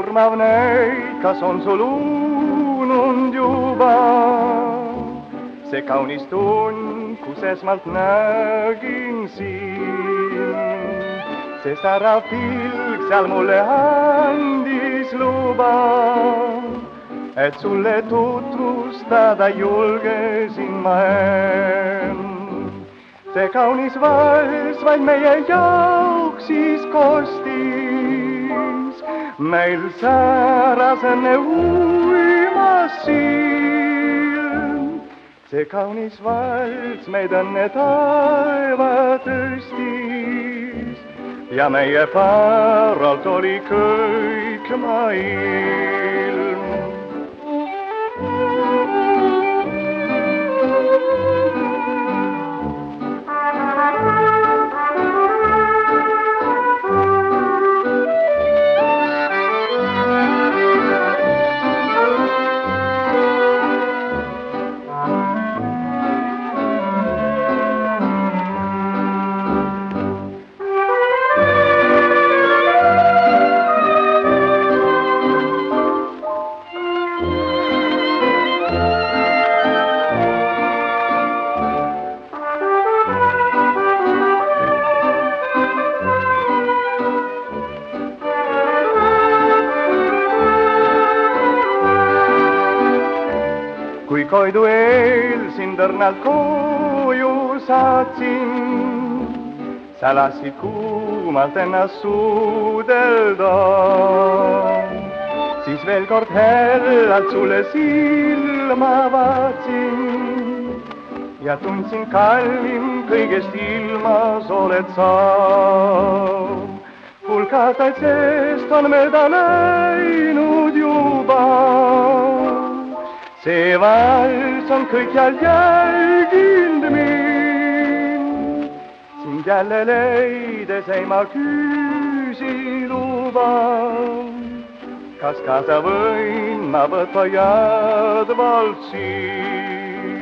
arvav neid, kas on sul ununud juba see kaunis tund, kus esmalt nägin sind. see särav pilk seal mulle andis luba, et sulle tutvustada julgesin ma end. see kaunis vals vaid meie jaoks siis kostis, meil säras enne uimas silm. see kaunis vals meid õnne taeva tõstis ja meie päralt oli kõik maailm. Koidu eel sind õrnalt koju saatsin, sa lasid kuumalt ennast suudelda. siis veel kord hellalt sulle silma vaatasin ja tundsin kallim kõigest ilmas oled sa. hulk aastaid seest on mööda läinud juba see vals on kõikjal jälginud mind. sind jälle leides ei ma küsi luba. kas kaasa võin ma võtta jäädvalt sind?